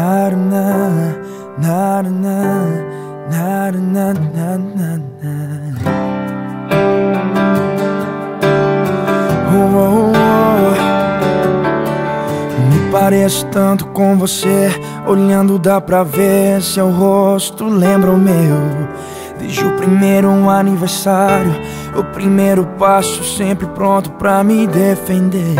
na na na na na na na oh, oh, oh. Me pareço tanto com você Olhando dá pra ver Seu rosto lembra o meu. Desde o primeiro aniversário O primeiro passo sempre pronto pra me defender.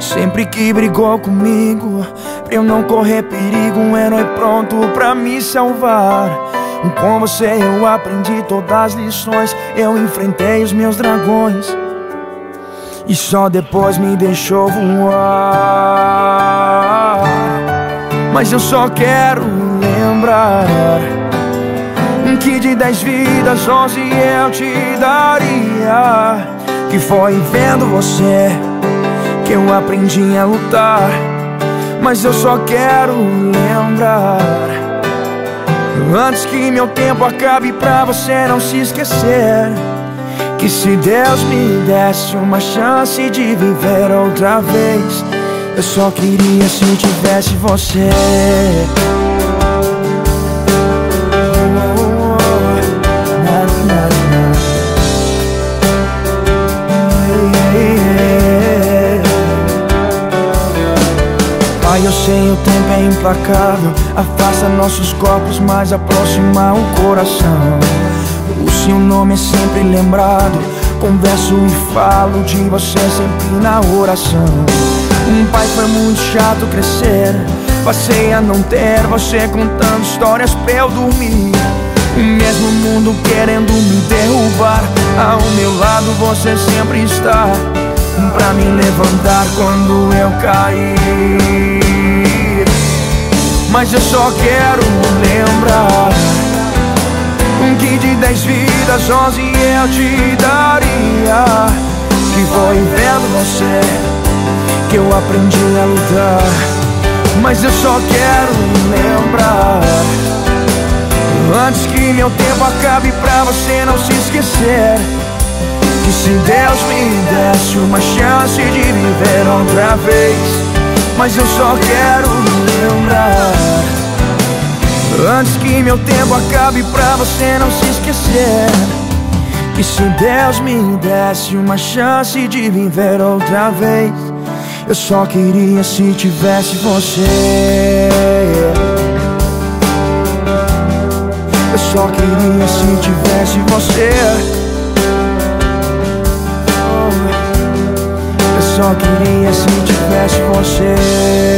Sempre que brigou comigo Pra eu não correr perigo Um herói pronto pra me salvar. Com você eu aprendi todas as lições. Eu enfrentei os meus dragões. E só depois me deixou voar. Mas eu só quero lembrar que de dez vidas, onze eu te daria. Que foi vendo você que eu aprendi a lutar Mas eu só quero lembrar. Antes que meu tempo acabe pra você não se esquecer Que se Deus me desse uma chance de viver outra vez Eu só queria se tivesse você eu sei o tempo é implacável. Afasta nossos corpos, mas aproxima o coração. O seu nome é sempre lembrado. Converso e falo de você sempre na oração. Um pai foi muito chato crescer. Passei a não ter você contando histórias pra eu dormir. O mesmo mundo querendo me derrubar. Ao meu lado você sempre está. Pra me levantar quando eu cair mas eu só quero lembrar. Que de dez vidas, onze eu te daria. Que foi vendo você que eu aprendi a lutar. Mas eu só quero lembrar. Antes que meu tempo acabe pra você não se esquecer. Que se Deus me desse uma chance de viver outra vez mas eu só quero lembrar. Antes que meu tempo acabe pra você não se esquecer. Que se Deus me desse uma chance de viver outra vez Eu só queria se tivesse você. Eu só queria se tivesse você só queria se tivesse você.